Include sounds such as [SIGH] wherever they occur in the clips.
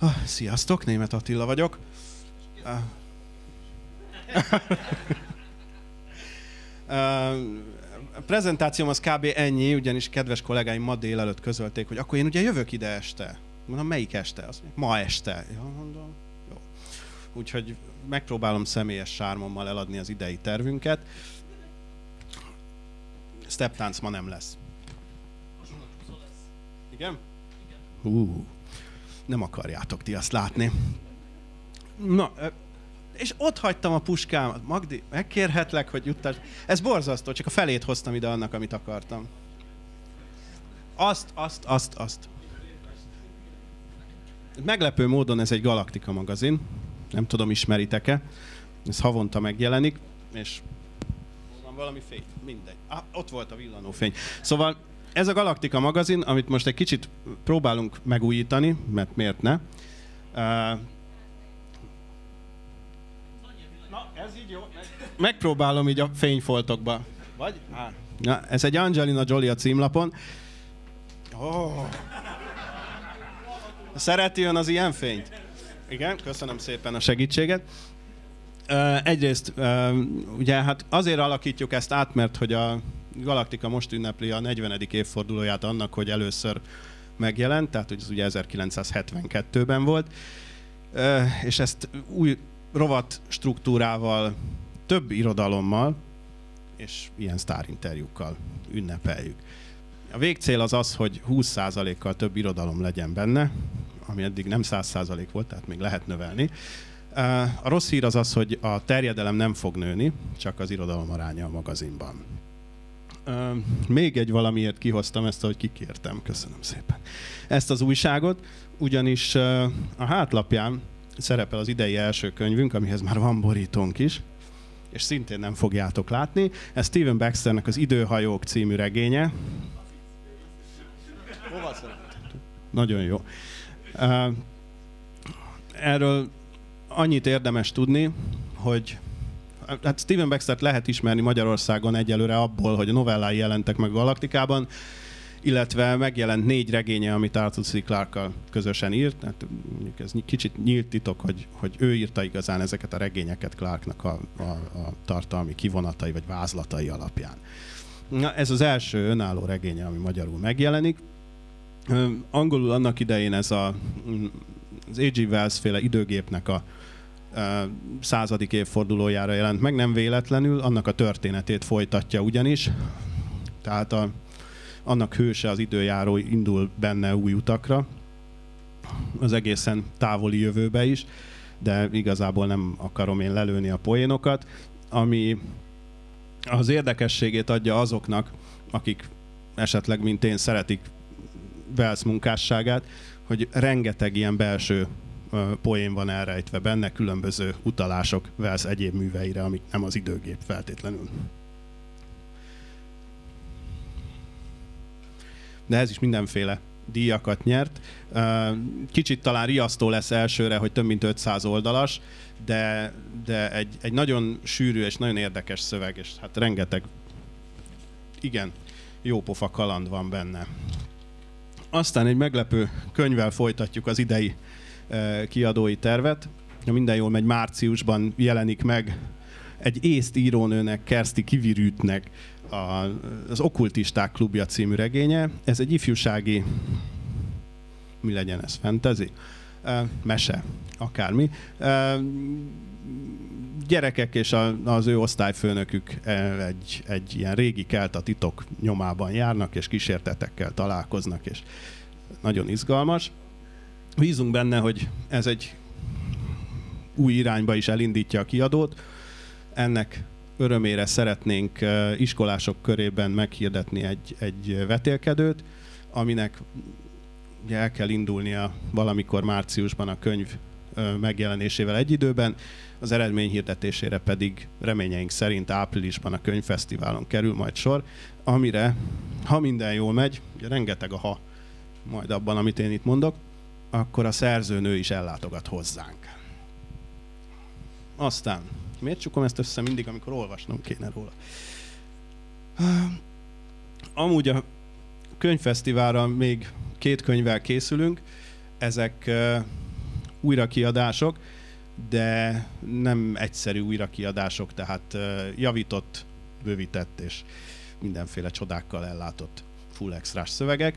Ah, sziasztok, német Attila vagyok. Ah. A [LAUGHS] prezentációm az kb. ennyi, ugyanis kedves kollégáim ma délelőtt közölték, hogy akkor én ugye jövök ide este. Mondom, melyik este? Mondja, ma este. Ja, mondom, jó. Úgyhogy megpróbálom személyes sármommal eladni az idei tervünket. Steptánc ma nem lesz. Igen? Hú, nem akarjátok ti azt látni. Na, és ott hagytam a puskámat. Magdi, megkérhetlek, hogy juttas. Ez borzasztó, csak a felét hoztam ide annak, amit akartam. Azt, azt, azt, azt. Meglepő módon ez egy Galaktika magazin. Nem tudom, ismeritek-e. Ez havonta megjelenik, és van valami fény, mindegy. Ah, ott volt a villanófény. Szóval ez a Galaktika magazin, amit most egy kicsit próbálunk megújítani, mert miért ne. Uh, Ez így jó. Megpróbálom így a fényfoltokba. Vagy? Á. Na, ez egy Angelina Jolie a címlapon. Oh. Szereti ön az ilyen fényt? Igen, köszönöm szépen a segítséget. Uh, egyrészt, uh, ugye hát azért alakítjuk ezt át, mert hogy a Galaktika most ünnepli a 40. évfordulóját annak, hogy először megjelent, tehát hogy ez ugye 1972-ben volt, és ezt új rovat struktúrával, több irodalommal és ilyen sztárinterjúkkal ünnepeljük. A végcél az az, hogy 20%-kal több irodalom legyen benne, ami eddig nem 100% volt, tehát még lehet növelni. A rossz hír az az, hogy a terjedelem nem fog nőni, csak az irodalom aránya a magazinban. Még egy valamiért kihoztam ezt, hogy kikértem, köszönöm szépen. Ezt az újságot, ugyanis a hátlapján szerepel az idei első könyvünk, amihez már van borítónk is, és szintén nem fogjátok látni. Ez Steven Baxternek az Időhajók című regénye. Hova Nagyon jó. Erről annyit érdemes tudni, hogy hát Steven Baxtert lehet ismerni Magyarországon egyelőre abból, hogy a novellái jelentek meg Galaktikában, illetve megjelent négy regénye, amit Arthur C. clarke közösen írt. Tehát mondjuk ez kicsit nyílt titok, hogy, hogy ő írta igazán ezeket a regényeket Clarknak a, a, a tartalmi kivonatai vagy vázlatai alapján. Na, ez az első önálló regénye, ami magyarul megjelenik. Angolul annak idején ez a, az A.G. Wells féle időgépnek a századik évfordulójára jelent meg, nem véletlenül, annak a történetét folytatja ugyanis. Tehát a, annak hőse az időjáró indul benne új utakra, az egészen távoli jövőbe is, de igazából nem akarom én lelőni a poénokat, ami az érdekességét adja azoknak, akik esetleg, mint én, szeretik Wells munkásságát, hogy rengeteg ilyen belső poén van elrejtve benne, különböző utalások Wells egyéb műveire, amik nem az időgép feltétlenül. de ez is mindenféle díjakat nyert. Kicsit talán riasztó lesz elsőre, hogy több mint 500 oldalas, de, de egy, egy nagyon sűrű és nagyon érdekes szöveg, és hát rengeteg, igen, jópofa kaland van benne. Aztán egy meglepő könyvvel folytatjuk az idei kiadói tervet. Ha minden jól megy, márciusban jelenik meg egy észt írónőnek, Kersti Kivirűtnek az Okkultisták klubja című regénye. Ez egy ifjúsági, mi legyen ez, fantasy? Mese, akármi. Gyerekek és az ő osztályfőnökük egy, egy ilyen régi kelt a titok nyomában járnak, és kísértetekkel találkoznak, és nagyon izgalmas. Bízunk benne, hogy ez egy új irányba is elindítja a kiadót. Ennek örömére szeretnénk iskolások körében meghirdetni egy, egy vetélkedőt, aminek ugye el kell indulnia valamikor márciusban a könyv megjelenésével egy időben, az eredmény hirdetésére pedig reményeink szerint áprilisban a könyvfesztiválon kerül majd sor, amire, ha minden jól megy, ugye rengeteg a ha majd abban, amit én itt mondok, akkor a szerzőnő is ellátogat hozzánk. Aztán Miért csukom ezt össze mindig, amikor olvasnom kéne róla? Amúgy a könyvfesztiválra még két könyvvel készülünk. Ezek újrakiadások, de nem egyszerű újrakiadások, tehát javított, bővített és mindenféle csodákkal ellátott full extrás szövegek.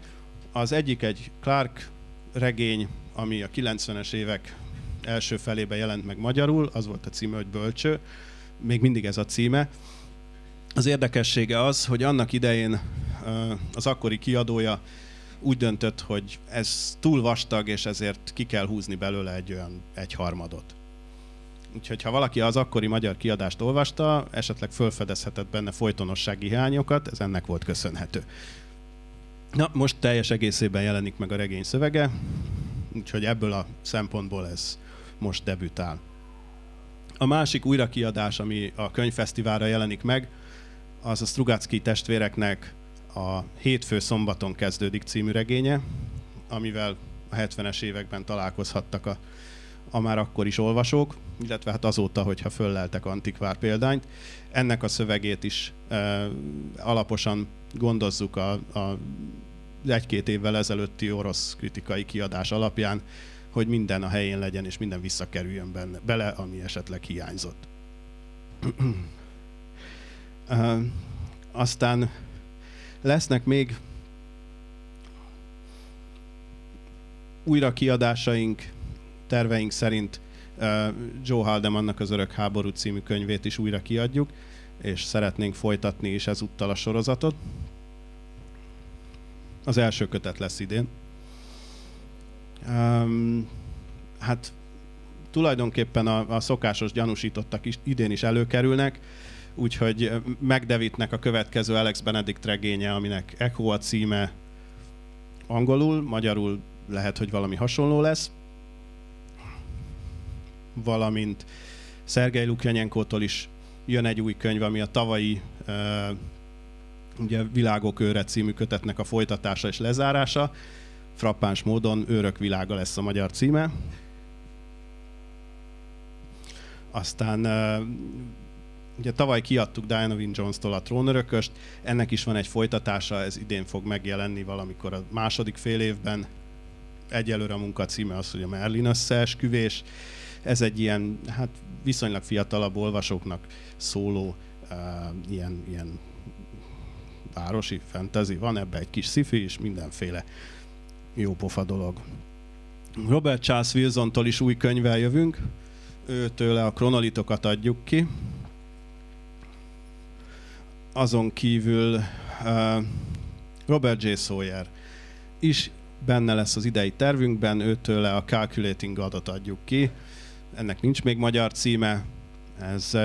Az egyik egy Clark regény, ami a 90-es évek első felében jelent meg magyarul, az volt a címe, hogy Bölcső, még mindig ez a címe. Az érdekessége az, hogy annak idején az akkori kiadója úgy döntött, hogy ez túl vastag, és ezért ki kell húzni belőle egy olyan egyharmadot. Úgyhogy ha valaki az akkori magyar kiadást olvasta, esetleg felfedezhetett benne folytonossági hiányokat, ez ennek volt köszönhető. Na, most teljes egészében jelenik meg a regény szövege, úgyhogy ebből a szempontból ez most debütál. A másik újrakiadás, ami a könyvfesztiválra jelenik meg, az a Strugacki testvéreknek a Hétfő szombaton kezdődik című regénye, amivel a 70-es években találkozhattak a, a már akkor is olvasók, illetve hát azóta, hogyha fölleltek antikvár példányt. Ennek a szövegét is e, alaposan gondozzuk a, a egy-két évvel ezelőtti orosz kritikai kiadás alapján, hogy minden a helyén legyen, és minden visszakerüljön benne, bele, ami esetleg hiányzott. uh, aztán lesznek még újra kiadásaink, terveink szerint Joe Haldemannak az Örök háború című könyvét is újra kiadjuk, és szeretnénk folytatni is ezúttal a sorozatot. Az első kötet lesz idén. Um, hát tulajdonképpen a, a szokásos gyanúsítottak is idén is előkerülnek, úgyhogy megdevitnek a következő Alex Benedict regénye, aminek Echo a címe angolul, magyarul lehet, hogy valami hasonló lesz, valamint Szergej Lukjanyenkótól is jön egy új könyv, ami a tavalyi uh, ugye Világok őre című kötetnek a folytatása és lezárása. Frappáns módon Őrök világa lesz a magyar címe. Aztán uh, ugye tavaly kiadtuk Diana Wynne Jones-tól a trónörököst, ennek is van egy folytatása, ez idén fog megjelenni valamikor a második fél évben. Egyelőre a munka címe az, hogy a Merlin összeesküvés. Ez egy ilyen, hát viszonylag fiatalabb olvasóknak szóló uh, ilyen, ilyen városi fantasy, van ebbe egy kis sci is, mindenféle jó pofa dolog. Robert Charles Wilson-tól is új könyvvel jövünk, őtőle a kronolitokat adjuk ki. Azon kívül uh, Robert J. Sawyer is benne lesz az idei tervünkben, őtőle a Calculating Godot adjuk ki. Ennek nincs még magyar címe, ez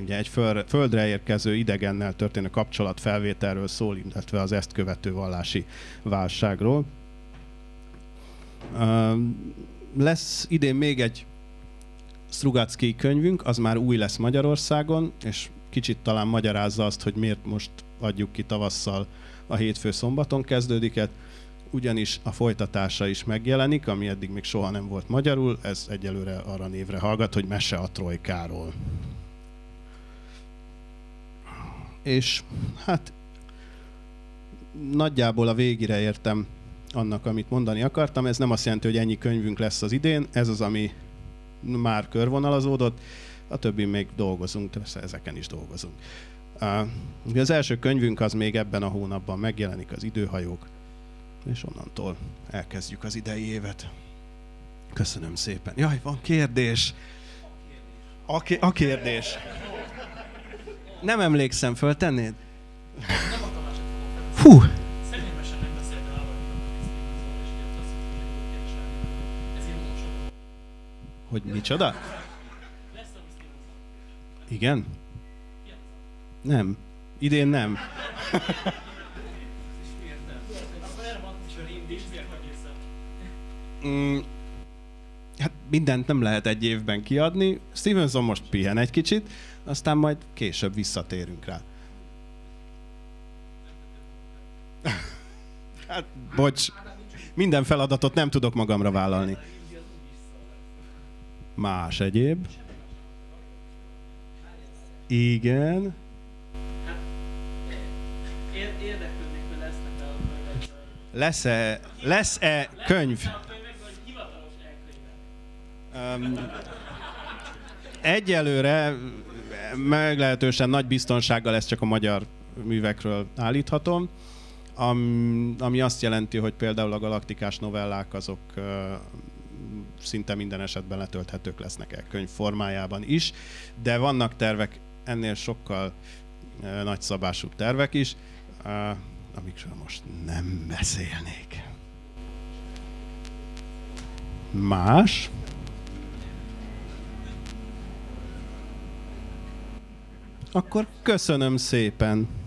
ugye egy földre érkező idegennel történő kapcsolatfelvételről szól, illetve az ezt követő vallási válságról. Lesz idén még egy Strugacki könyvünk, az már új lesz Magyarországon, és kicsit talán magyarázza azt, hogy miért most adjuk ki tavasszal a hétfő szombaton kezdődiket, ugyanis a folytatása is megjelenik, ami eddig még soha nem volt magyarul, ez egyelőre arra névre hallgat, hogy Mese a Trojkáról és hát nagyjából a végére értem annak, amit mondani akartam. Ez nem azt jelenti, hogy ennyi könyvünk lesz az idén, ez az, ami már körvonalazódott, a többi még dolgozunk, persze ezeken is dolgozunk. Az első könyvünk az még ebben a hónapban megjelenik, az időhajók, és onnantól elkezdjük az idei évet. Köszönöm szépen. Jaj, van kérdés. A, kérdés. a kérdés. Nem emlékszem, föltennéd? Fú! Hogy micsoda? Igen? Nem. Idén nem. Mm, hát mindent nem lehet egy évben kiadni. Stevenson most pihen egy kicsit, aztán majd később visszatérünk rá. [LAUGHS] Hát, bocs, minden feladatot nem tudok magamra vállalni. Más egyéb. Igen. Lesz-e, lesz-e könyv? Um, egyelőre meglehetősen nagy biztonsággal ezt csak a magyar művekről állíthatom, ami azt jelenti, hogy például a galaktikás novellák azok szinte minden esetben letölthetők lesznek el könyv formájában is, de vannak tervek ennél sokkal nagyszabású tervek is, amikről most nem beszélnék. Más? Akkor köszönöm szépen!